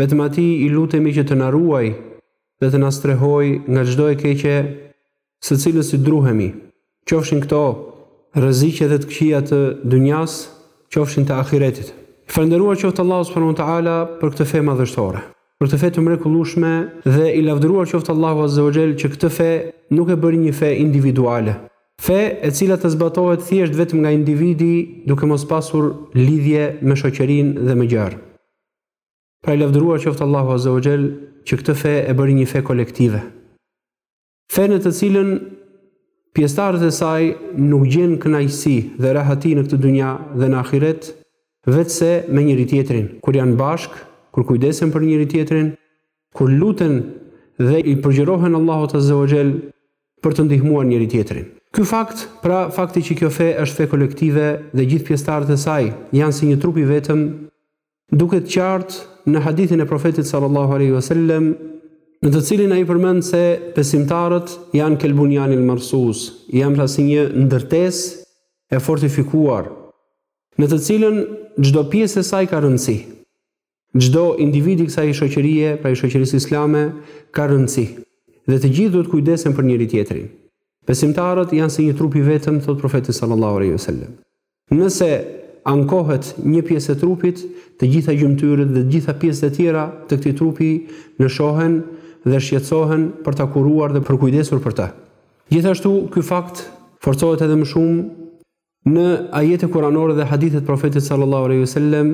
Vetëm Atij i lutemi që të na ruajë dhe të na strehojë nga çdo e keqe së cilës i druhemi, qofshin këto rreziqe dhe të këqija të dynjasë, qofshin të ahiretit. I falënderuar qoftë Allahu subhanahu wa ta'ala për këtë fe madhështore, për këtë fe të mrekullueshme dhe i lavdëruar qoftë Allahu azza wa jall që këtë fe nuk e bëri një fe individuale, fe e cila të zbatohet thjesht vetëm nga individi duke mos pasur lidhje me shoqërinë dhe më gjerë. Pra i lavdëruar qoftë Allahu Azza wa Jell që këtë fe e bëri një fe kolektive. Fe në të cilën pjesëtarët e saj nuk gjejnë kënaqësi dhe rahati në këtë dynja dhe në ahiret, vetëm se me njëri tjetrin, kur janë bashkë, kur kujdesen për njëri tjetrin, kur luten dhe i përgjërohen Allahut Azza wa Jell për të ndihmuar njëri tjetrin. Ky fakt, pra fakti që kjo fe është fe kolektive dhe gjithë pjesëtarët e saj janë si një trup i vetëm, Duket qartë në hadithin e Profetit sallallahu alaihi wasallam, në të cilin ai përmend se besimtarët janë kelbunjanil marsus, janë pra si një ndërtesë e fortifikuar, në të cilën çdo pjesë e saj ka rëndësi. Çdo individ i kësaj shoqërie, pra i shoqërisë islame, ka rëndësi dhe të gjithë duhet kujdesen për njëri-tjetrin. Besimtarët janë si një trup i vetëm, thotë Profeti sallallahu alaihi wasallam. Nëse ankohet një pjesë e trupit, të gjitha gjymtyrët dhe të gjitha pjesët e tjera të këtij trupi lëshohen dhe shqetësohen për ta kuruar dhe përkujdesur për të. Gjithashtu, ky fakt forcohet edhe më shumë në ajete kuranore dhe hadithe të Profetit sallallahu alejhi ve sellem,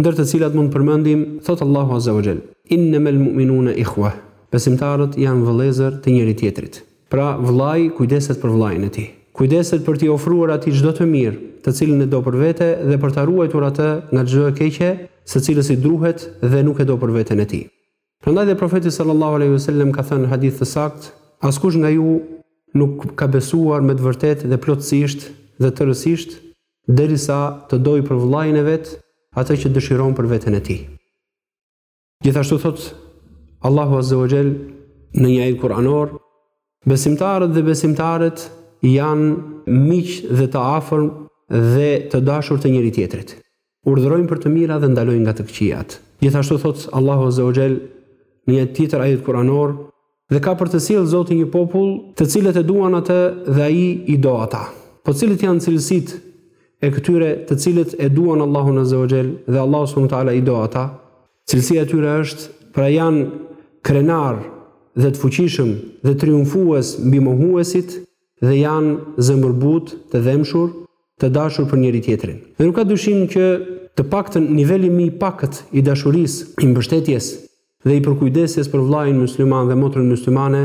ndër të cilat mund të përmendim, thotë Allahu Azza wa Jall, Innamal mu'minuna ikhwah, Besimtarët janë vëllezër të njëri-tjetrit. Pra, vëllai kujdeset për vëllain e tij. Kujdeset për t'i ofruar atij çdo të mirë, të cilin e do për vete dhe për ta ruajtur atë nga çdo e keqe, së cilës i druhet dhe nuk e do për veten e tij. Prandaj dhe Profeti sallallahu alejhi ve sellem ka thënë në hadith të saktë, Askush nga ju nuk ka besuar me të vërtetë dhe plotësisht dhe tërësisht, derisa të dojë për vëllain e vet atë që dëshiron për veten e tij. Gjithashtu thotë Allahu azze wa xhel në një ajet kuranor, Besimtarët dhe besimtaret janë miq dhe të afërm dhe të dashur të njëri-tjetrit. Urdhërojnë për të mira dhe ndalojnë nga të këqijat. Gjithashtu thotë Allahu Azza wa Jall në një tjetër ajet kuranor, Dhe ka për të sjellë Zoti një popull, të cilët e duan atë dhe Ai i do ata. Po cilët janë cilësitë e këtyre të cilët e duan Allahun Azza wa Jall dhe Allahu Subhanu wa Ta'ala i do ata? Cilësia e tyre është, pra janë krenarë dhe të fuqishëm dhe triumfues mbi mohuesit, dhe janë zemërbutë, të dhembshur, të dashur për njëri-tjetrin. Dhe nuk ka dyshim që, të paktën, niveli më i pakët i dashurisë, i mbështetjes dhe i përkujdesjes për vëllain mysliman dhe motrën myslimane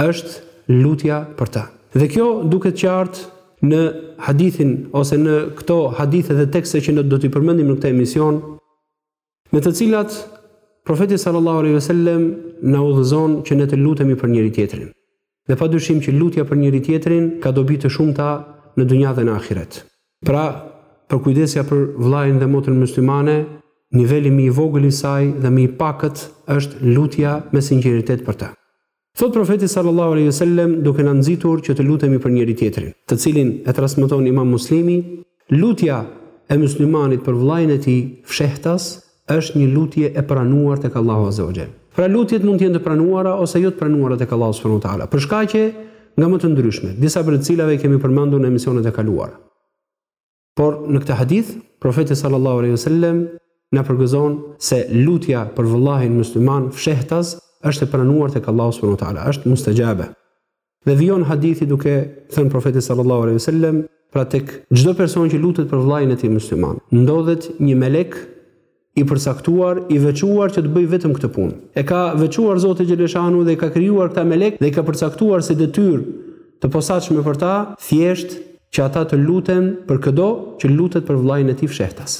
është lutja për të. Dhe kjo duket qartë në hadithin ose në këto hadithe dhe tekste që ne do t'i përmendim në këtë emision, Me të cilat Profeti sallallahu alejhi ve sellem na udhëzon që ne të lutemi për njëri tjetrin. Dhe pa dyshim që lutja për njëri tjetrin ka dobi të shumta në dynja dhe në ahiret. Pra, përkujdesja për vëllain dhe motrën myslimane, niveli më i vogël i saj dhe më i pakët është lutja me sinqeritet për të. Thotë Profeti sallallahu alejhi ve sellem duke na nxitur që të lutemi për njëri-tjetrin, të cilin e transmeton Imam Muslimi, Lutja e myslimanit për vëllain e tij fshehtas është një lutje e pranuar tek Allahu azze wa xhel. Pra lutjet mund të jenë të pranuara ose jo të pranuara tek Allahu subhanahu wa taala, për shkaqe nga më të ndryshme, disa prej të cilave i kemi përmendur në emisionet e kaluara. Por në këtë hadith, profeti sallallahu alaihi wasallam na përgëzon se lutja për vëllain musliman fshehtas është e pranuar tek Allahu subhanahu wa taala, është mustexhabe. Dhe vijon hadithi duke thënë profeti sallallahu alaihi wasallam, pra tek çdo person që lutet për vëllain e tij musliman, ndodhet një melek I përcaktuar, i veçuar që të bëjë vetëm këtë punë. E ka veçuar Zoti xheleshanu dhe i ka krijuar këta melekë dhe i ka përcaktuar si detyrë të posaçme për ta, thjesht, që ata të luten për këdo që lutet për vëllain e tij fshehtas.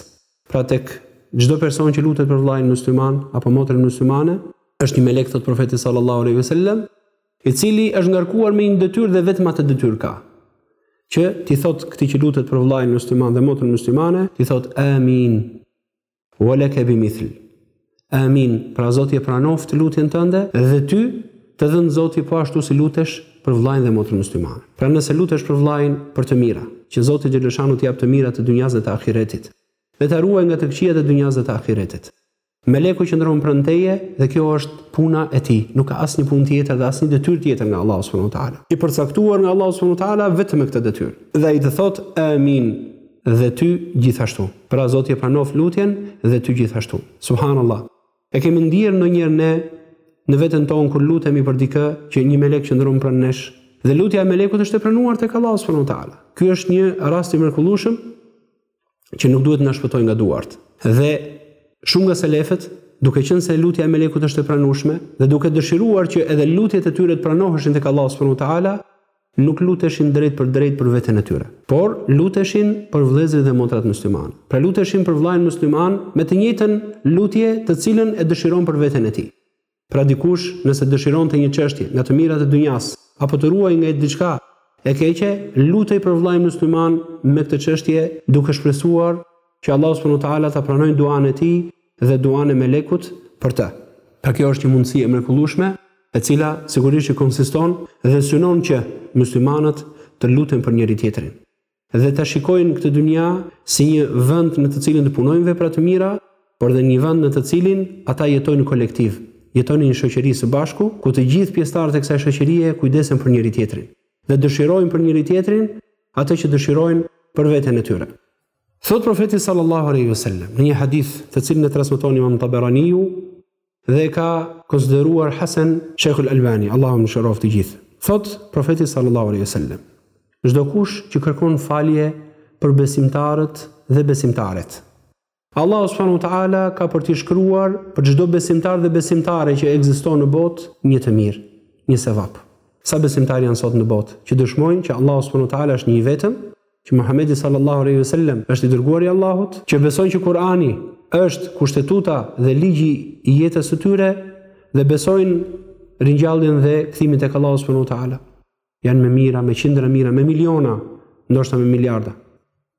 Pra tek çdo person që lutet për vëllain musliman apo motrën muslimane, është një melek thotë Profeti sallallahu alejhi ve sellem, i cili është ngarkuar me një detyrë dhe vetëm atë detyrë ka, që t'i thotë këtij që lutet për vëllain musliman dhe motrën muslimane, t'i thotë amin. Walaka bimithl. Amin. Pra Zoti e pranoftë lutjen tënde dhe ty të dhëntë Zoti po ashtu si lutesh për vëllain dhe motrën muslimane. Pra nëse lutesh për vëllain për të mira, që Zoti xheleshanu t'i japë të mira të dynjasë dhe të ahiretit, dhe ta ruajë nga të këqijat e dynjasë dhe të ahiretit. Meleku qëndron pranë teje dhe kjo është puna e tij, nuk ka asnjë punë tjetër dhe asnjë detyrë tjetër nga Allahu subhanehu ve teala. I përcaktuar nga Allahu subhanehu ve teala vetëm me këtë detyrë. Dhe ai të thotë, Amin, dhe ty gjithashtu. Pra Zoti e pranoftë lutjen dhe ty gjithashtu. Subhanallah! E kemi ndier ndonjëherë ne në veten tonë kur lutemi për dikë që një melek qëndron pranë nesh? Dhe lutja e melekut është e pranuar tek Allahu subhanehu ve teala. Ky është një rast i mrekullueshëm. që nuk duhet na shpëtojë nga duart. Dhe shumë nga selefët, duke qenë se lutja e melekut është e pranueshme dhe duke dëshiruar që edhe lutjet e tyre të pranoheshin tek Allahu subhanahu wa taala, nuk luteshin drejtpërdrejt për veten e tyre, por luteshin për vëllezërit dhe motrat muslimane. Pra luteshin për vëllain musliman me të njëjtën lutje të cilën e dëshiron për veten e tij. Pra dikush nëse dëshironte një çështje nga të mirat e dynjasë, apo të ruhej nga diçka e keqe, lutej për vëllain musliman me këtë çështje duke shpresuar që Allahu subhanahu wa ta'ala ta pranojë duanë e tij dhe duanë e melekut për të. Pra kjo është një mundësi e mrekullueshme e cila sigurisht që konsiston dhe synon që muslimanët të luten për njëri-tjetrin. dhe ta shikojnë këtë dynja si një vend në të cilin të punojnë vepra të mira, por dhe një vend në të cilin ata jetojnë kolektiv, jetojnë në një shoqëri së bashku, ku të gjithë pjesëtarët e kësaj shoqërie kujdesen për njëri-tjetrin dhe dëshirojnë për njëri-tjetrin atë që dëshirojnë për veten e tyre. Thotë Profeti sallallahu alejhi wasallam në një hadith të cilin e transmeton Imam Tabaraniu, Dhe e ka konsideruar hasen Shejhul Albani, Allahu i mëshiroftë të gjithë. Thotë Profeti sallallahu alaihi wasallam, Çdo kush që kërkon falje për besimtarët dhe besimtaret. Allahu subhanahu wa ta'ala ka për t'i shkruar për çdo besimtar dhe besimtare që ekziston në botë një të mirë, një sevap. Sa besimtarë janë sot në botë që dëshmojnë që Allahu subhanahu wa ta'ala është një i vetëm? që Muhamedi sallallahu alaihi wasallam është i dërguari i Allahut, që besojnë që Kur'ani është kushtetuta dhe ligji i jetës së tyre dhe besojnë ringjalljen dhe kthimin tek Allahu subhanahu wa taala. Janë me mijëra, me qindra mijëra, me miliona, ndoshta me miliarda.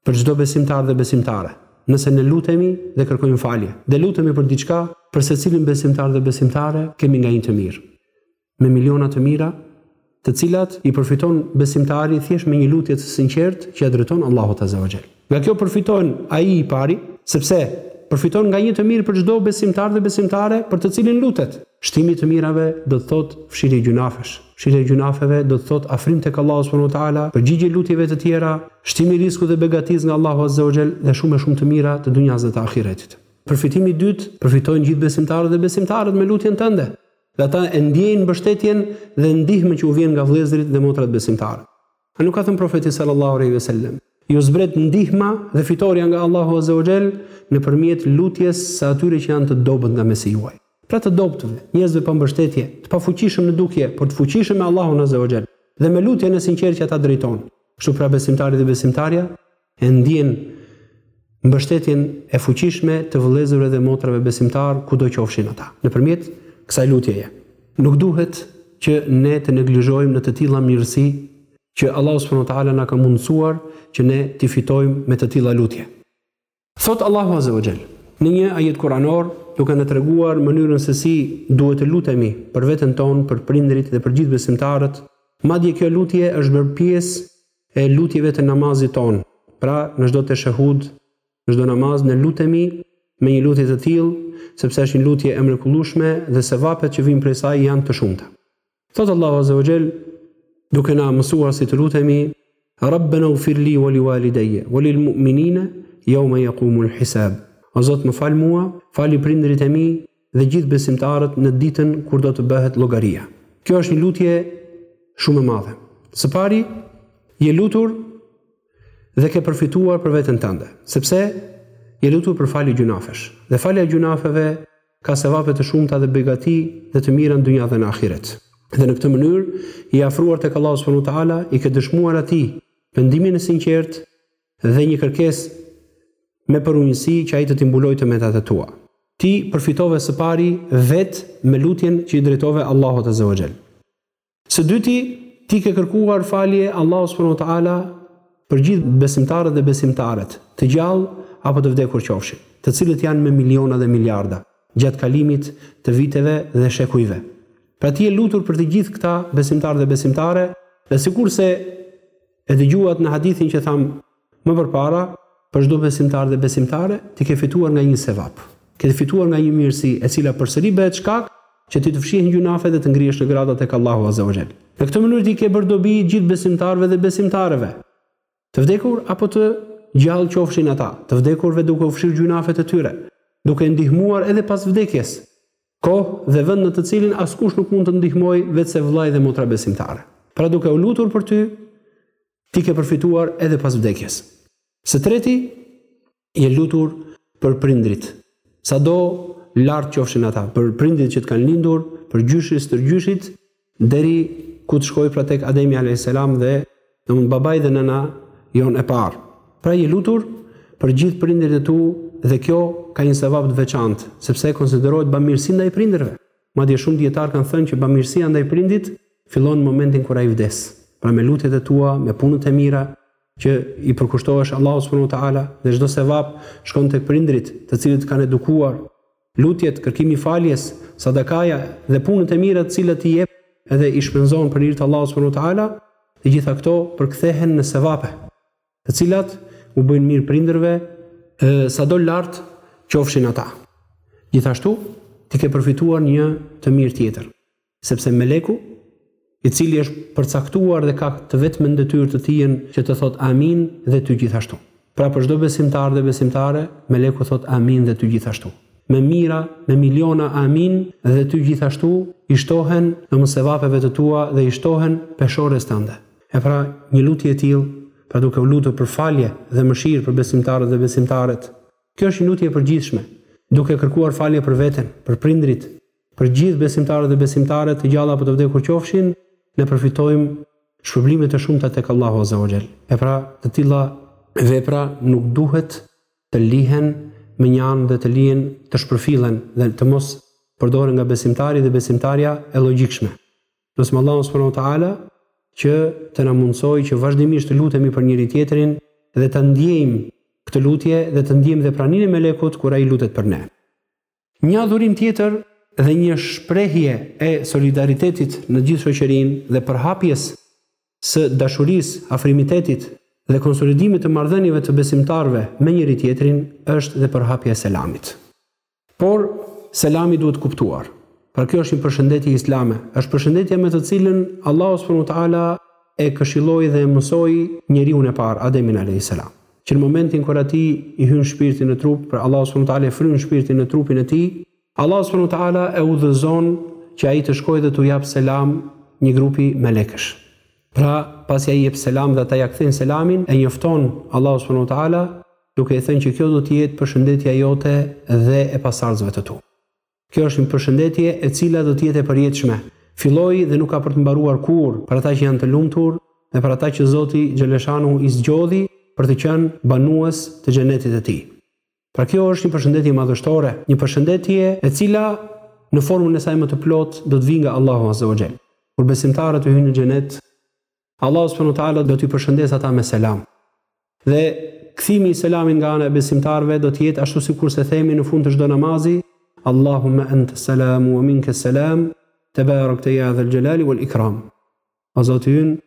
Për çdo besimtar dhe besimtare, nëse ne lutemi dhe kërkojmë falje, dhe lutemi për diçka, për secilin besimtar dhe besimtare, kemi nga një të mirë. me miliona të mira, të cilat i përfiton besimtari thjesht me një lutje të sinqertë që ia drejton Allahut Azza wa Jall. Nga kjo përfiton ai i pari, sepse përfiton nga një të mirë për çdo besimtar dhe besimtare për të cilin lutet. Shtimi i të mirave do të thotë fshirje gjynahesh. Fshirja e gjynaheve do të thotë afrim tek Allahu subhanahu wa taala, përgjigje lutjeve të tjera, shtim i rizkut dhe begatisë nga Allahu Azza wa Jall dhe shumë e shumë të mira të dynjasë dhe të ahiretit. Përfitimi i dytë, përfitojnë gjithë besimtarët dhe besimtaret me lutjen tënde. Dhe ata e ndjejnë mbështetjen dhe ndihmën që u vjen nga vëllezërit dhe motrat besimtarë. A nuk ka thënë Profeti sallallahu alejhi ve sellem, ju zbret ndihma dhe fitorja nga Allahu azza wa jall nëpërmjet lutjes së atyre që janë të dobët nga mesi juaj. Pra të dobëtve, njerëzve pa mbështetje, të pafuqishëm në dukje, por të fuqishëm me Allahun azza wa jall dhe me lutjen e sinqertë që ata drejtojnë. Kështu pra besimtari dhe besimtarja, E ndien mbështetjen e fuqishme të vëllezërve dhe motrave besimtarë kudo qofshin ata, nëpërmjet kësaj lutjeje. Nuk duhet që ne të neglizhojmë në të tilla mirësi që Allahu subhanahu wa ta'ala na ka mundësuar që ne t'i fitojmë me të tilla lutje. Thotë Allahu azza wa jall në një ajet kuranor duke na treguar mënyrën se si duhet të lutemi për veten tonë, për prindërit dhe për gjithë besimtarët, madje kjo lutje është bërë pjesë e lutjeve të namazit tonë. Pra, në çdo teshehud, në çdo namaz ne lutemi me një lutje të tillë, sepse është një lutje e mrekullueshme dhe sevapet që vijnë prej saj janë të shumta. Thotë Allahu azza wa xhel, duke na mësuar si të lutemi, Rabbena ghfir li wa li walideje, wa lil mu'minina, jaume jakumul hisab. O Zot, më fal mua, fali prindërit e mi, dhe gjithë besimtarët në ditën kur do të bëhet llogaria. Kjo është një lutje shumë e madhe. Së pari, je lutur dhe ke përfituar për veten tënde, sepse je lutur për falje gjynafesh. Dhe falja e gjynafeve ka sevape të shumta dhe begati dhe të mira në dynja dhe në ahiret. Dhe në këtë mënyrë, je afruar tek Allahu subhanahu wa taala, i ke dëshmuar atij pendimin e sinqertë Dhe një kërkesë me përunjësi që ai të t'i mbulojë të metat e tua. Ti përfitove së pari vetë me lutjen që i drejtove Allahut azze wa xhell. Së dyti, ti ke kërkuar falje Allahut subhanahu wa ta'ala për gjithë besimtarët dhe besimtaret, të gjallë apo të vdekur qofshin, të cilët janë me miliona dhe miliarda, gjatë kalimit të viteve dhe shekujve. Pra ti je lutur për të gjithë këta besimtarë dhe besimtare, dhe sikurse E dëgjuat në hadithin që thamë më përpara, për çdo besimtar dhe besimtare, ti ke fituar nga një sevap. Ke fituar nga një mirësi, e cila përsëri bëhet shkak që ti të fshihen gjynafet dhe të ngrihesh në grada tek Allahu Azza wa Jall. Në këtë mënyrë ti ke bërë dobi gjithë besimtarëve dhe besimtareve. Të vdekur apo të gjallë qofshin ata, të vdekurve duke u fshirë gjynafet e tyre, duke ndihmuar edhe pas vdekjes, Kohë dhe vend në të cilin askush nuk mund të ndihmojë vetëm se vëllai dhe motra besimtare. Pra duke u lutur për ty, ti ke përfituar edhe pas vdekjes. Së treti, je lutur për prindërit, sado lart qofshin ata, për prindërit që të kanë lindur, për gjyshit, stërgjyshit, Deri ku të shkojë pra tek Ademi alejhi selam dhe domethënë babai dhe nëna jonë e parë. Pra je lutur për gjithë prindërit e tu dhe kjo ka një sevap të veçantë, sepse konsiderohet bamirësi ndaj prindërve. Madje shumë dijetarë kanë thënë që bamirësia ndaj prindit fillon në momentin kur ai vdes. Pra me lutjet e tua, me punët e mira, që i përkushtohesh Allahut subhanahu wa ta'ala dhe çdo sevap shkon tek prindërit, të cilët të kanë edukuar Lutjet, kërkimi i faljes, sadakaja dhe punët e mira të cilat i jep edhe i shpenzon për hir të Allahut subhanahu wa ta'ala, të gjitha këto përkthehen në sevape, të cilat u bëjnë mirë prindërve, sado lart qofshin ata, gjithashtu ti ke përfituar një të mirë tjetër. Sepse meleku, i cili është përcaktuar dhe ka të vetmen detyrë të tijën që të thotë Amin dhe ty gjithashtu. Pra për çdo besimtar dhe besimtare, meleku thotë Amin dhe ty gjithashtu. Me mijra, me miliona Amin dhe ty gjithashtu i shtohen domos sevapeve të tua dhe i shtohen peshores tënde. E pra, një lutje e tillë, pra duke u lutur për falje dhe mëshirë për besimtarët dhe besimtaret. Kjo është një lutje e përgjithshme, duke kërkuar falje për veten, për prindërit, Për gjithë besimtarët dhe besimtaret, të gjallë apo të vdekur qofshin, ne përfitojmë shpërblime të shumta tek Allahu Azza wa Jall. E pra, të tilla vepra nuk duhet të lihen më një anë dhe të lihen të shpërfillen dhe të mos përdoren nga besimtari dhe besimtarja e logjikshme. Lusim Allahun subhanahu wa taala që të na mundësojë që vazhdimisht të lutemi për njëri-tjetrin dhe ta ndjejmë këtë lutje dhe të ndjejmë dhe praninë e melekut kur ai lutet për ne. Një adhurim tjetër dhe një shprehje e solidaritetit në gjithë shoqërinë dhe përhapjes së dashurisë, afrimitetit dhe konsolidimit të marrëdhënieve të besimtarëve me njëri-tjetrin është dhe përhapja e selamit. Por, selami duhet kuptuar. Pra kjo është një përshëndetje islame, është përshëndetja me të cilën Allahu subhanahu wa ta'ala, e këshilloi dhe e mësoi njeriun e parë, Ademin alejhi selam, që në momentin kur atij i hyn shpirti në trup, pra Allahu subhanahu wa taala e fryn shpirtin në trupin e tij, Allahu subhanahu wa taala e udhëzon që ai të shkojë dhe t'u japë selam një grupi melekësh. Pra, pasi ai i jep selam dhe ata ia kthejnë selamin, e njofton Allahu subhanahu wa taala duke i thënë që kjo do të jetë përshëndetja jote dhe e pasardhësve të tu. Kjo është një përshëndetje e cila do të jetë e përjetshme. Filloi dhe nuk ka për të mbaruar kurrë për ata që janë të lumtur dhe për ata që Zoti xheleshanuhu i zgjodhi për të qenë banues të xhenetit të tij. Pra kjo është një përshëndetje madhështore, një përshëndetje e cila në formën e saj më të plotë do të vijë nga Allahu azza wa jall. Kur besimtarët të hyjnë në xhenet, Allahu subhanahu wa taala do t'i përshëndesë ata me selam. Dhe kthimi i selamit nga ana e besimtarëve do të jetë ashtu sikurse themi në fund të çdo namazi, Allahumma anta salamu wa minka salam, tabarakta ya dhal jalali wal ikram. O Zoti ynë,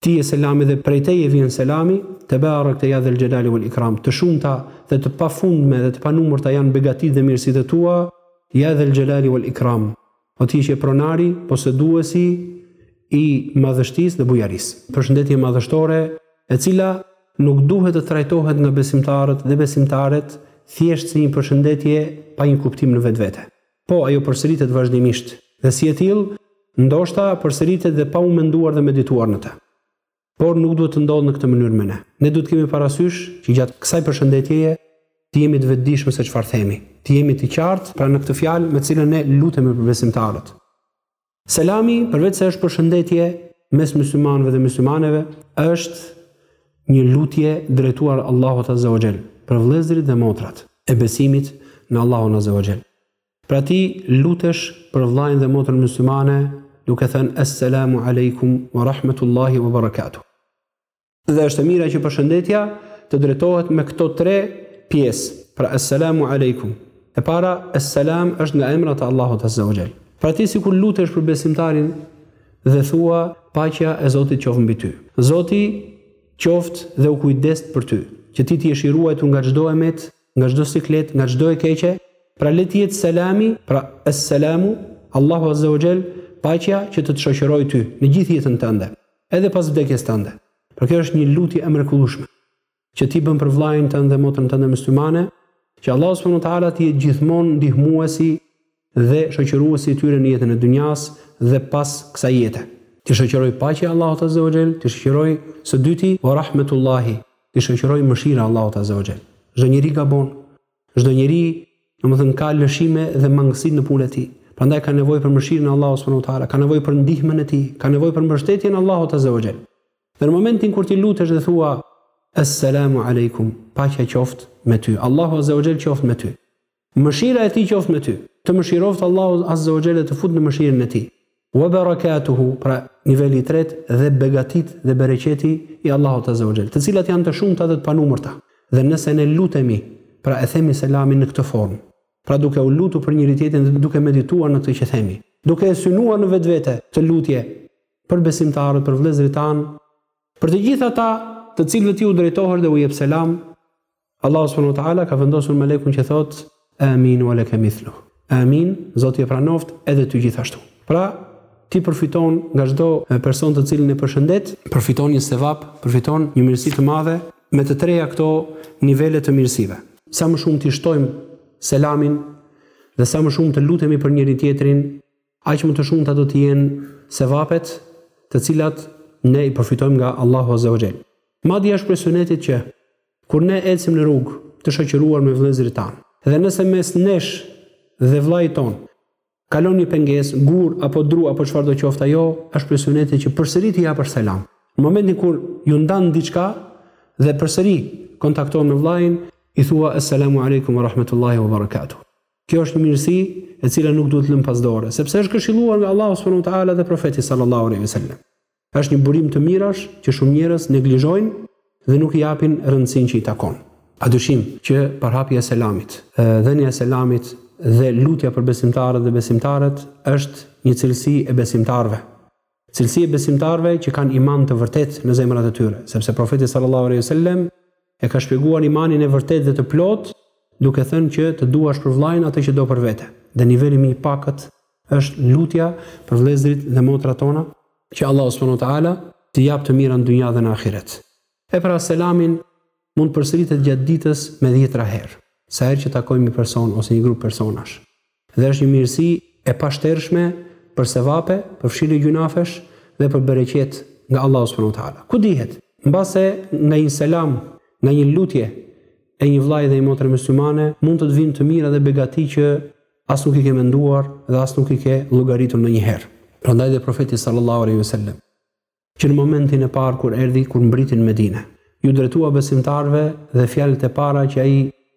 Ti je selami dhe prej teje vjen selami, tabarakta ya dhal jalali wal ikram, të shumta dhe të pafundme dhe të panumërta janë begatitë dhe mirësitë e tua, ya dhal jalali wal ikram. O ti që je pronari, poseduesi i madhështisë dhe bujarisë. Përshëndetje madhështore, e cila nuk duhet të trajtohet nga besimtarët dhe besimtaret thjesht si një përshëndetje pa një kuptim në vetvete. Po, ajo përsëritet vazhdimisht, dhe si e tillë, ndoshta përsëritet dhe pa u menduar dhe medituar në të. Por nuk duhet të ndodhë në këtë mënyrë me ne. Ne duhet të kemi parasysh që gjatë kësaj përshëndetjeje të jemi të vetëdijshëm se çfarë themi, të jemi të qartë pra në këtë fjalë me të cilën ne lutemi për besimtarët. Selami, përveç se është përshëndetje mes myslimanëve dhe myslimaneve, është një lutje drejtuar Allahut Azza wa Jell për vëllezërit dhe motrat e besimit në Allahun Azza wa Jell. Pra ti lutesh për vllain dhe motrën myslimane duke thënë Esselamu Alejkum wa Rahmetullahi wa Barakatuh. Dhe është e mira që përshëndetja të drejtohet me këto tre pjesë, pra Esselamu Alejkum. E para, Esselam është nga emrat e Allahut Azza wa Jall. Pra ti sikur lutesh për besimtarin dhe thua paqja e Zotit qoftë mbi ty. Zoti qoftë dhe u kujdestë për ty, që ti të jesh i ruajtur nga çdo emet nga çdo siklet, nga çdo e keqe, pra le të jetë selami, pra es-selamu, Allahu Azza wa Jall, paqja që të të shoqërojë ty në gjithë jetën tënde, edhe pas vdekjes tënde. Pra kjo është një lutje e mrekullueshme që ti bën për vëllain tënd dhe motrën tënde myslimane, që Allahu subhanahu wa taala të jetë gjithmonë ndihmuesi dhe shoqëruesi i tyre në jetën e dynjasë dhe pas kësaj jete. T'i shoqërojë paqja e Allahut azze o xhel, t'i shoqërojë, së dyti, o rahmetullahi, t'i shoqërojë mëshira e Allahut azze o xhel. Çdo njeri gabon, çdo njeri, domethënë ka lëshime dhe mangësi në punën e tij. Prandaj ka nevojë për mëshirën e Allahut subhanahu wa taala, ka nevojë për ndihmën e tij, ka nevojë për mbështetjen e Allahut azze o xhel. Dhe në momentin kur ti lutesh dhe thua Esselamu alejkum, paqja qoftë me ty, Allahu azze o xhel qoftë me ty. Mëshira e Tij qoftë me ty. Të mëshiroftë Allahu azze wa xhel dhe të futë në mëshirën e Tij. Wa barakatuhu, pra, niveli i tretë, dhe begatitë dhe bereqeti i Allahut azze wa xhel, të cilat janë të shumta dhe të panumërta. Dhe nëse ne lutemi, pra e themi selamin në këtë formë, pra duke u lutur për njëri-tjetrin dhe duke medituar në këtë që themi, duke e synuar në vetvete këtë lutje për besimtarët, për vëllezërit tanë, për të gjithë ata të cilëve ti u drejtohesh dhe u jep selam, Allahu subhanahu wa taala ka vendosur melekun që thotë Amin wa laka mithlu. Amin, Zoti e pranoftë edhe ty gjithashtu. Pra, ti përfiton nga çdo person të cilin e përshëndet, përfiton një sevap, përfiton një mirësi të madhe me të treja këto nivele të mirësive. Sa më shumë ta shtojmë selamin dhe sa më shumë të lutemi për njëri-tjetrin, aq më të shumta do të jenë sevapet, të cilat ne i përfitojmë nga Allahu Azza wa Jall. Madje është prej sunetit që Kur ne ecim në rrugë, të shoqëruar me vëllezërit tanë, dhe nëse mes nesh dhe vëllait tonë kalon një pengesë, gur apo dru apo çfarëdo qoftë ajo, është prej sunetit që përsëri t'i japësh selam. Në momentin kur ju ndan diçka dhe përsëri kontakton me vëllain, i thua Esselamu alejkum ve rahmetullahi ve berekatuh. Kjo është një mirësi e cila nuk duhet lënë pas dore, sepse është këshilluar nga Allahu subhanahu wa taala dhe Profeti sallallahu alejhi ve sellem. Është një burim të mirash që shumë njerëz neglizhojnë dhe nuk i japin rëndësinë që i takon. Padyshim që përhapja e selamit, dhënia e selamit dhe lutja për besimtarët dhe besimtaret është një cilësi e besimtarëve. Cilësi e besimtarëve që kanë iman të vërtetë në zemrat e tyre, sepse Profeti sallallahu alejhi ve sellem E ka shpjeguar imanin e vërtetë dhe të plotë, duke thënë që të duash për vëllain atë që do për vete. Dhe niveli më i pakët është lutja për vëllezërit dhe motrat tona, që Allahu subhanahu wa ta'ala t'i japë të mira në dynja dhe në ahiret. E pra selami mund të përsëritet gjatë ditës me dhjetëra herë, sa herë që takojmë një person ose një grup personash. Dhe është një mirësi e pashtershme për sevape, për fshirje gjynahesh dhe për bereqet nga Allahu subhanahu wa ta'ala. Ku dihet, mbase nga një selam, nga një lutje e një vëllai dhe një motre myslimane, mund të të vijnë të mira dhe begati që as nuk i ke menduar dhe as nuk i ke llogaritur ndonjëherë. Prandaj dhe Profeti sallallahu alaihi wasallam që në momentin e parë kur erdhi, kur mbërriti në Medinë, iu drejtua besimtarëve dhe fjalët e para që ai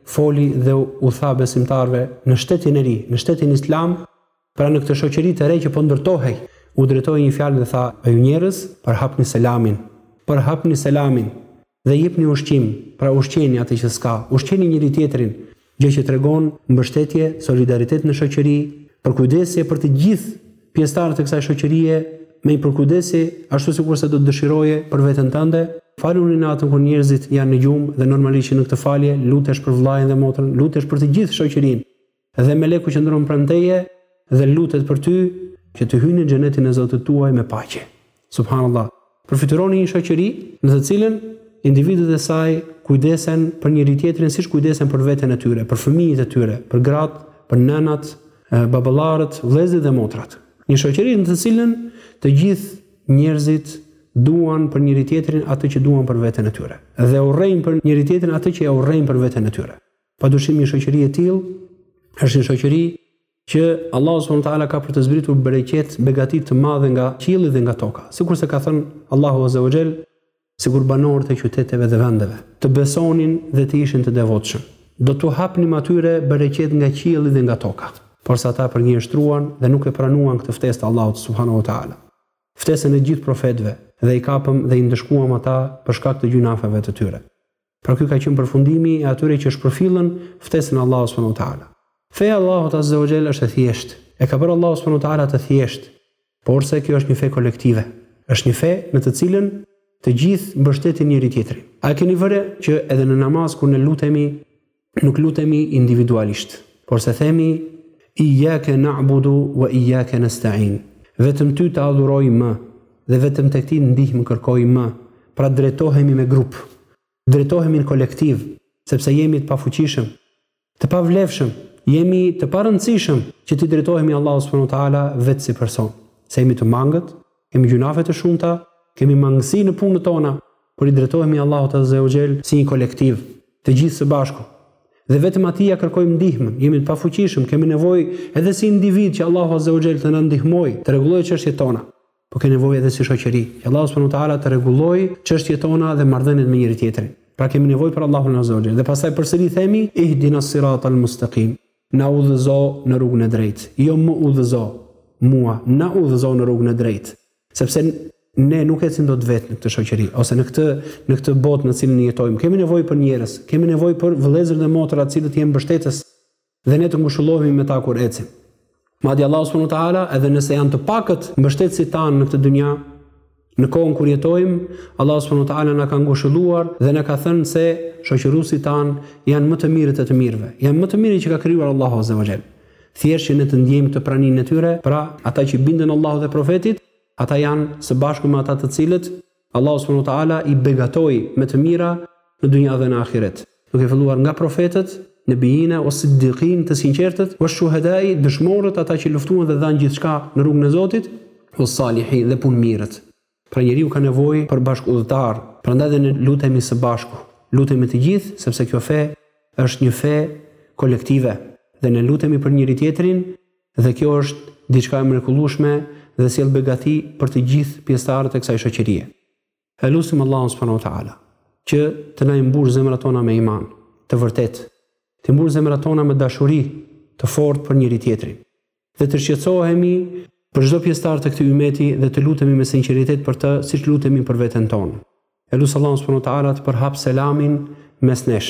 foli dhe u tha besimtarëve në shtetin e ri, në shtetin islam, pra në këtë shoqëri të re që po ndërtohej, u drejtoi një fjalë dhe tha: "O ju njerëz, përhapni selamin. Përhapni selamin." dhe jepni ushqim, pra ushqeni atë që s'ka, ushqeni njëri-tjetrin, gjë që tregon mbështetje, solidaritet në shoqëri, përkujdesje për të gjithë pjesëtarët e kësaj shoqërie, me një përkujdesje ashtu sikurse do të dëshiroje për veten tënde. Faluni natën kur njerëzit janë në gjumë dhe normalisht që në këtë falje lutesh për vëllain dhe motrën, lutesh për të gjithë shoqërinë. Dhe meleku qëndron pranë teje dhe lutet për ty që të hyni në xhenetin e Zotit tuaj me paqe. Subhanallahu. Përfytyroni një shoqëri në të cilën individët e saj kujdesen për njëri tjetrin siç kujdesen për veten e tyre, për fëmijët e tyre, për gratë, për nënat, baballarët, vëllezërit dhe motrat. Një shoqëri në të cilën të gjithë njerëzit duan për njëri tjetrin atë që duan për veten e tyre dhe urrejnë për njëri tjetrin atë që e urrejnë për veten e tyre. Padyshim një shoqëri e tillë është një shoqëri që Allahu subhanahu wa taala ka për të zbritur bereqet, begati të madhe nga qielli dhe nga toka. Sikurse ka thënë Allahu azza wa jall, sikur banorët e qyteteve dhe vendeve të besonin dhe të ishin të devotshëm, do t'u hapnim atyre bereqet nga qielli dhe nga toka. Porse ata përgënjeshtruan dhe nuk e pranuan këtë ftesë të Allahut subhanahu wa taala. Ftesën e gjithë profetëve dhe i kapëm dhe i ndëshkuam ata për shkak të gjynaheve të tyre. Pra ky ka qenë përfundimi i atyre që shpërfillën ftesën e Allahut subhanahu wa ta'ala. Feja e Allahut azze wa xhell është e thjeshtë. E ka bërë Allahu subhanahu wa ta'ala të thjeshtë. Porse kjo është një fe kolektive. Është një fe në të cilën të gjithë mbështesin njëri-tjetrin. A e keni vënë re që edhe në namaz kur ne lutemi nuk lutemi individualisht, porse themi Iyake na'budu wa iyake nasta'in. Vetëm ty të adhurojmë dhe vetëm tek ti ndihmë kërkojmë. Pra drejtohemi me grup. Drejtohemi në kolektiv, sepse jemi të pafuqishëm, të pavlefshëm, jemi të parëndësishëm që t'i drejtohemi Allahut subhanahu wa ta'ala vetë si person, se jemi të mangët, Kemi gjynahe të shumta, kemi mangësi në punët tona, por i drejtohemi Allahut Azze o Xhel si një kolektiv, të gjithë së bashku. Dhe vetëm Atij ia kërkojmë ndihmën, jemi të pafuqishëm, kemi nevojë edhe si individë që Allahu Azze o Xhel të na ndihmojë, të rregullojë çështjet tona. Por kemi nevojë edhe si shoqëri, që Allahu Subhanu Teala të rregullojë çështjet tona dhe marrëdhëniet me njëri-tjetrin. Pra kemi nevojë për Allahun Azze o Xhel. Dhe pastaj përsëri themi, Ihdinas-siratal-mustaqim. Na udhëzo në rrugën e drejtë. Jo më udhëzo, mua, na udhëzo në rrugën e drejtë. Sepse ne nuk ecim dot vetë në këtë shoqëri, ose në këtë, në këtë botë në cilën jetojmë. Kemi nevojë për njerëz, kemi nevojë për vëllezër dhe motra të cilët të jenë mbështetës dhe ne të ngushëllohemi me ta kur ecim. Madje Allahu subhanahu wa taala edhe nëse janë të pakët mbështetësit tanë në këtë dynja, në kohën kur jetojmë, Allahu subhanahu wa taala na ka ngushëlluar dhe na ka thënë se shoqëruesit tanë janë më të mirët e të mirëve. Janë më të mirët që ka krijuar Allahu azza wa jall. Thjesht që ne të ndjejmë këtë praninë e tyre, pra ata që binden Allahut dhe profetit, ata janë së bashku me ata të cilët Allahu subhanahu wa ta'ala i begatoi me të mira në dynja dhe në ahiret, duke filluar nga profetët, Nebijine, ua Siddiqin, të sinqertët, ua Shuhedai, dëshmorët, ata që luftuan dhe dhanë gjithçka në rrugën e Zotit, ua Salihin, dhe punëmirët. Pra njeriu ka nevojë për bashkëudhëtar, prandaj dhe ne lutemi së bashku, lutemi të gjithë, sepse kjo fe është një fe kolektive dhe ne lutemi për njëri-tjetrin, Dhe kjo është diçka e mrekullueshme dhe sjell begati për të gjithë pjesëtarët e kësaj shoqërie. E lusim Allahun subhanahu wa ta'ala që të na i mbushë zemrat tona me iman të vërtetë, t'i mbushë zemrat tona me dashuri të fortë për njëri-tjetrin dhe të shqetësohemi për çdo pjesëtar të këtij ymmeti dhe të lutemi me sinqeritet për të siç lutemi për veten tonë. E lus Allahun subhanahu wa ta'ala të përhapë selamin mes nesh.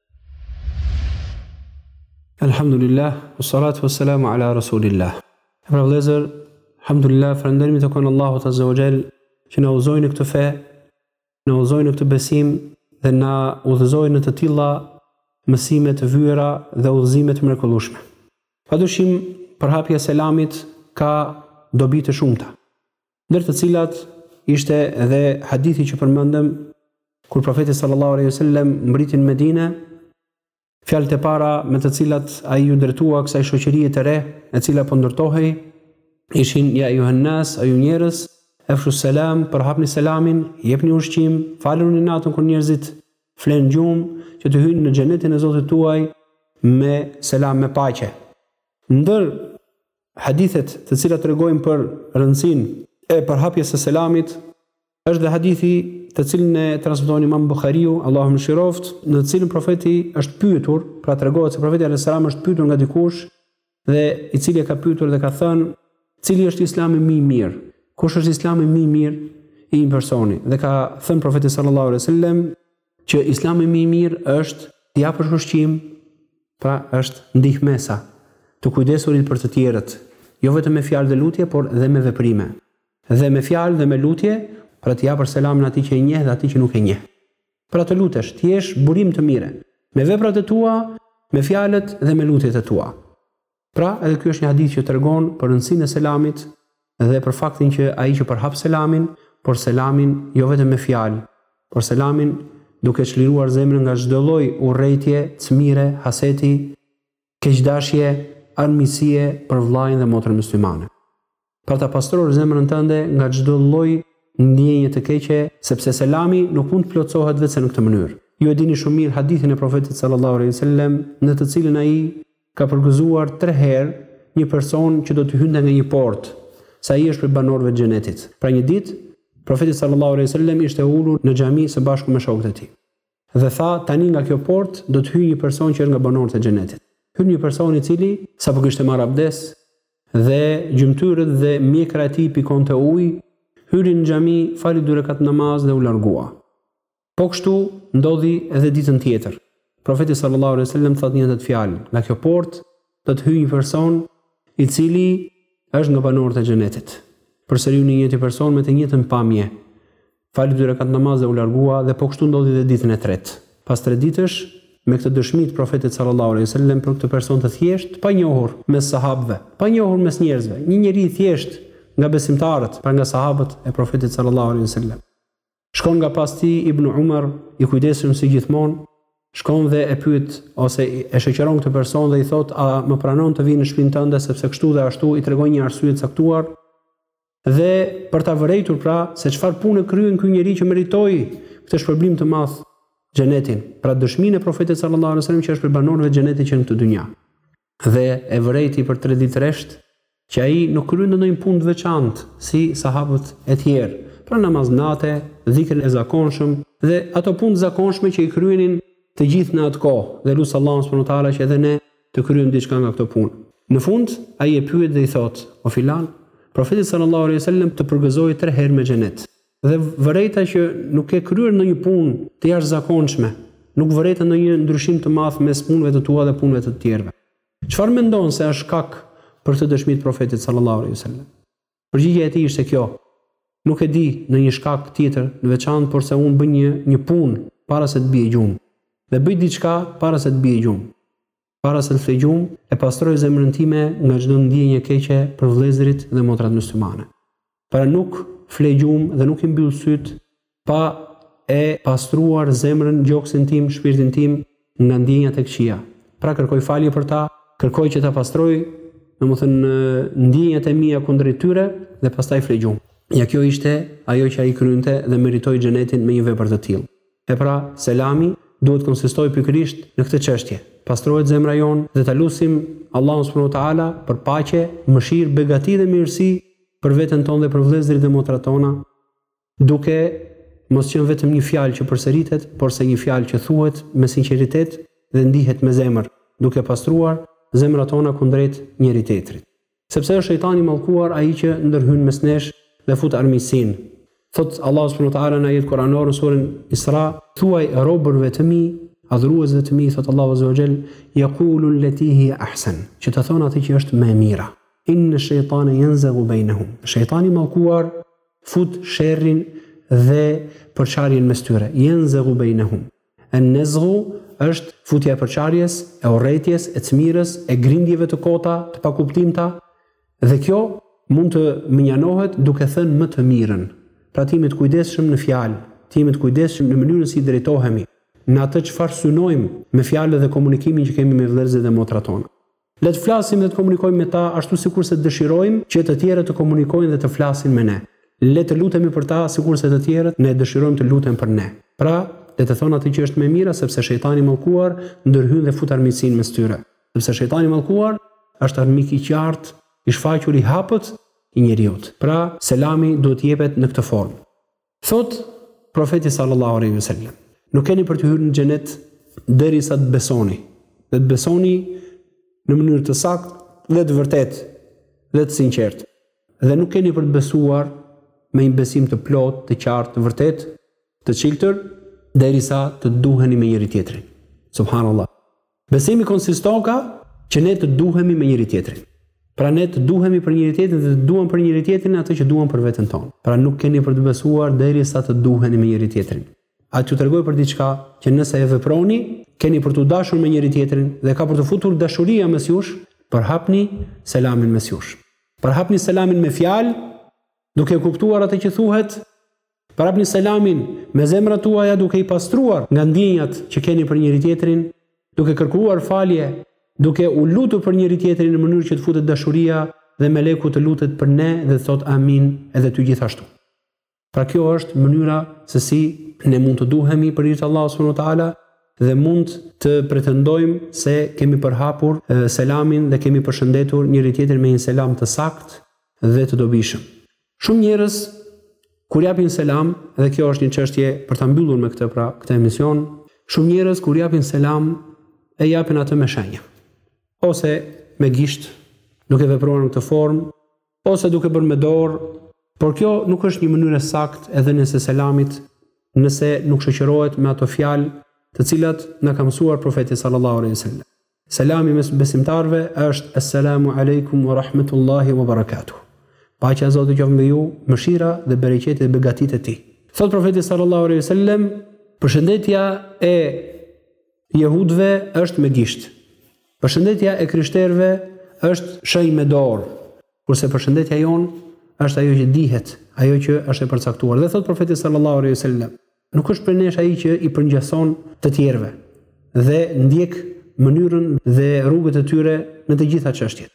Elhamdulillah, u salatu u selamu ala Rasulillah. E pra vëllezër, Elhamdulillah, falenderimi i takon Allahut azze ue xhel, që na udhëzoi në këtë fe, na udhëzoi në këtë besim, dhe na udhëzoi në të tilla mësime të vyera dhe udhëzime të mrekullueshme. Pa dyshim, përhapja e selamit ka dobi të shumta. ndër të cilat ishte edhe hadithi që përmendëm kur profeti sallallahu alejhi wasallam mbriti në Medinë, fjalët e para me të cilat ai ju drejtua kësaj shoqërie të re, e cila po ndërtohej, ishin ja ejjuhen-nas, o ju njerëz, efshu selam, përhapni selamin, jepni ushqim, faluni natën kur njerëzit flenë gjumë, që të hyni në xhenetin e Zotit tuaj me selam me paqe. Ndër hadithet të cilat tregojnë për rëndësinë e përhapjes së selamit është dhe hadithi të cilin e transmeton Imam Buhariu, Allahu e mëshiroftë, në të cilin profeti është pyetur, pra tregohet se profeti alayhis salam është pyetur nga dikush dhe i cili e ka pyetur dhe ka thënë, cili është Islami më i mirë? Kush është Islami më i mirë i një personi? Dhe ka thënë profeti sallallahu alaihi wasallam, që islami më i mirë është të japësh ushqim, pra është ndihmesa, të kujdesurit për të tjerët, jo vetëm me fjalë dhe lutje, por dhe me veprime. Dhe me fjalë dhe me lutje, pra të japësh selamin atij që e njeh dhe atij që nuk e njeh. Pra të lutesh, të jesh burim të mirë, me veprat e tua, me fjalët dhe me lutjet e tua. Pra, edhe ky është një hadith që tregon për rëndësinë e selamit dhe për faktin që ai që përhap selamin, por selamin jo vetëm me fjalë, por selamin duke çliruar zemrën nga çdo lloj urrejtje, cmire, haseti, keqdashje, armiqësie për vëllain dhe motrën myslimane. Për ta pastruar zemrën tënde nga çdo lloj ndjenje të keqe, sepse selami nuk mund të plotësohet veçse në këtë mënyrë. Ju e dini shumë mirë hadithin e Profetit sallallahu alejhi ve sellem, në të cilin ai ka përgëzuar tre herë një person që do të hynte nga një portë, se ai është prej banorëve të Xhenetit. Pra një ditë, Profeti sallallahu alejhi ve sellem ishte ulur në xhami së bashku me shokët e tij. Dhe tha, Tani nga kjo portë do të hyjë një person që është nga banorët e Xhenetit. Hyn një person i cili, sapo kishte marrë abdes, dhe gjymtyrët dhe mjekra e tij pikonte ujë, hyri në xhami, fali dy rekat namaz dhe u largua. Po kështu ndodhi edhe ditën tjetër. Profeti sallallahu alejhi ve sellem tha të njëjtat fjalë, nga kjo portë do të hyjë një person i cili është nga banorët e xhenetit. Përsëri hyn i njëjti person me të njëjtën pamje. Fali dy rekat namaz dhe u largua dhe po kështu ndodhi dhe ditën e tretë. Pas tre ditësh, me këtë dëshmi të Profetit sallallahu alejhi wasallam për këtë person të thjeshtë, të panjohur mes sahabëve, të panjohur mes njerëzve, një njeri i thjeshtë nga besimtarët, pra nga sahabët e Profetit sallallahu alejhi wasallam. Shkon nga pas tij Ibn Umar, i kujdesshëm si gjithmonë, shkon dhe e pyet ose e shoqëron këtë person dhe i thotë a më pranon të vij në shpinë tënde sepse kështu dhe ashtu i tregon një arsye të caktuar dhe për ta vërejtur pra se çfarë pune kryen ky njeri që meritoi këtë shpërblim të madh xhenetin, pra dëshminë e profetit sallallahu alajhi wasallam që është prej banorëve të xhenetit që në këtë dynja. Dhe e vërejti për tre ditë rresht, që ai nuk krynte ndonjë punë të veçantë, si sahabët e tjerë, pra namaz nate, dhikrin e zakonshëm, dhe ato punë të zakonshme që i kryenin të gjithë në atë kohë, dhe lus Allahun subhanahu wa ta'ala që edhe ne të kryejmë diçka nga këto punë. Në fund, ai e pyet dhe i thotë, O filan, Profeti sallallahu alejhi ve sellem të përgëzoi tre herë me xhenet. Dhe vërejta që nuk ke kryer ndonjë punë të jashtëzakonshme, nuk vërejta ndonjë ndryshim të madh mes punëve të tua dhe punëve të të tjerëve. Çfarë mendon se është shkak për këtë dëshmi të Profetit sallallahu alejhi ve sellem? Përgjigja e tij ishte kjo, Nuk e di ndonjë shkak tjetër në veçantë porse unë bëj një punë para se të bie gjumë dhe bëj diçka para se të bie gjumë. Para se të fle gjum, e pastroj zemrën time nga çdo ndjenjë e keqe për vëllezërit dhe motrat myslimane. Pra nuk fle gjum dhe nuk i mbyll sytë pa e pastruar zemrën, gjoksin tim, shpirtin tim nga ndjenjat e këqija. Pra kërkoj falje për ta, kërkoj që ta pastroj, domethënë ndjenjat e mia kundrejt tyre dhe pastaj fle gjum. Ja kjo ishte ajo që ai krynte dhe meritoi xhenetin me një vepër të tillë. E pra, selami duhet të konsistojë pikërisht në këtë çështje, Pastrohet zemra jonë dhe ta lusim Allahun subhanehu teala për paqe, mëshirë, begati dhe mirësi për veten tonë dhe për vëllezërit dhe motrat tona, duke mos qenë vetëm një fjalë që përsëritet, porse një fjalë që thuhet me sinqeritet dhe ndihet me zemër, duke pastruar zemrat tona kundrejt njëri-tjetrit. Sepse është shejtani i mallkuar ai që ndërhyn mes nesh dhe fut armiqësinë. Thot Allahu subhanahu wa taala në ajet Kur'anor në surën Isra, thuaj robërve të mi, adhuruesve të mi, thot Allahu azza wa jall, yaqulu allati hiya ahsan, që të thonë atë që është më e mira. Inna shejtane yanzagu bainahum. Shejtani i mallkuar fut sherrin dhe përçarjen mes tyre. Yanzagu bainahum. En-nezghu është futja e përçarjes, e urrejtjes, e cmirës, e grindjeve të kota, të pakuptimta, dhe kjo mund të mënjanohet duke thënë më të mirën. Pra të jemi të kujdesshëm në fjalë, të jemi të kujdesshëm në mënyrën si drejtohemi, në atë çfarë synojmë me fjalët dhe komunikimin që kemi me vëllezërit dhe motrat tona. Le të flasim dhe të komunikojmë me ta ashtu sikurse dëshirojmë që të tjerët të komunikojnë dhe të flasin me ne. Le të lutemi për ta sikurse të tjerët ne dëshirojmë të luten për ne. Pra, le të thonë atë që është më e mira sepse Shejtani i mallkuar ndërhyn dhe fut armiqësinë mes tyre. Sepse Shejtani i mallkuar është armik i qartë, i shfaqur i hapët i njeriut. Pra, selami duhet të jepet në këtë formë. Thot Profeti sallallahu alaihi wasallam, nuk keni për të hyrë në xhenet derisa të besoni. Dhe të besoni në mënyrë të saktë dhe të vërtetë dhe të sinqertë. Dhe nuk keni për të besuar me një besim të plotë, të qartë, të vërtetë, të çiltër derisa të duheni me njëri tjetrin. Subhanallah. Besimi konsistoka që ne të duhemi me njëri tjetrin. Pra ne të duhemi për njëri tjetrin dhe të duam për njëri tjetrin atë që duam për veten tonë. Pra nuk keni për të besuar deri sa të duheni me njëri tjetrin. A t'ju tregoj për diçka që nëse e veproni, keni për t'u dashur me njëri tjetrin dhe ka për t'u futur dashuria mes jush, përhapni selamin mes jush. Përhapni selamin me fjalë, duke e kuptuar atë që thuhet, Përhapni selamin me zemrat tuaja duke i pastruar nga ndjenjat që keni për njëri-tjetrin, duke kërkuar falje, duke u lutur për njëri-tjetrin në mënyrë që të futet dashuria dhe meleku të lutet për ne dhe të thotë Amin edhe ty gjithashtu. Pra kjo është mënyra se si ne mund të duhemi për hir të Allahut subhanehu ue teala dhe mund të pretendojmë se kemi përhapur selamin dhe kemi përshëndetur njëri-tjetrin me një selam të saktë dhe të dobishëm. Shumë njerëz kur japin selam, dhe kjo është një çështje për ta mbyllur me këtë pra këtë emision, shumë njerëz kur japin selam e japin atë me shenja ose me gisht, duke vepruar në këtë formë ose duke bërë me dorë, por kjo nuk është një mënyrë e saktë e dhënies së selamit nëse nuk shoqërohet me ato fjalë të cilat na ka mësuar profeti sallallahu alaihi wasallam. Selami mes besimtarëve është Esselamu alejkum wa rahmetullahi wa barakatuh. Paqja e Zotit qoftë mbi ju, mëshira dhe bereqeti dhe begatitë e tij. Thotë profeti sallallahu alejhi ve sellem, përshëndetja e jehudëve është me gisht. Përshëndetja e krishterëve është shenjë me dorë, kurse përshëndetja jonë është ajo që dihet, ajo që është e përcaktuar. Dhe thotë profeti sallallahu alejhi ve sellem, Nuk është prej nesh ai që i përngjason të tjerëve dhe ndjek mënyrën dhe rrugët e tyre në të gjitha çështjet.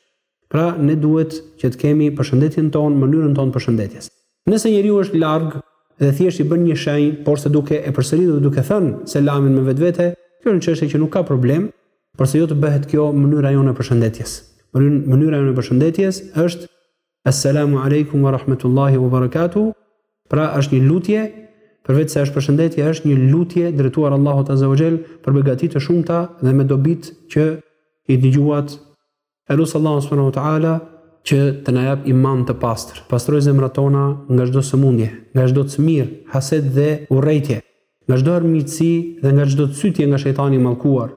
Pra, ne duhet që të kemi përshëndetjen tonë, mënyrën tonë të përshëndetjes. Nëse njeriu është larg dhe thjesht i bën një shenjë, porse duke e përsëritur dhe duke thënë selamin me vetvete, kjo është një çështje që nuk ka problem, porse jo të bëhet kjo mënyra jonë e përshëndetjes. Mënyra jonë e përshëndetjes është Esselamu Alejkum wa Rahmetullahi wa Barakatuhu, pra është një lutje, përveç se është përshëndetje, është një lutje drejtuar Allahut Azza wa Jell për begati të shumta dhe me dobitë që i dëgjuat. E lus Allahun subhanahu wa taala që të na japë iman të pastër, pastrojë zemrat tona nga çdo sëmundje, nga çdo smirë, haset dhe urrejtje, nga çdo armiqësi dhe nga çdo cytje nga shejtani i mallkuar.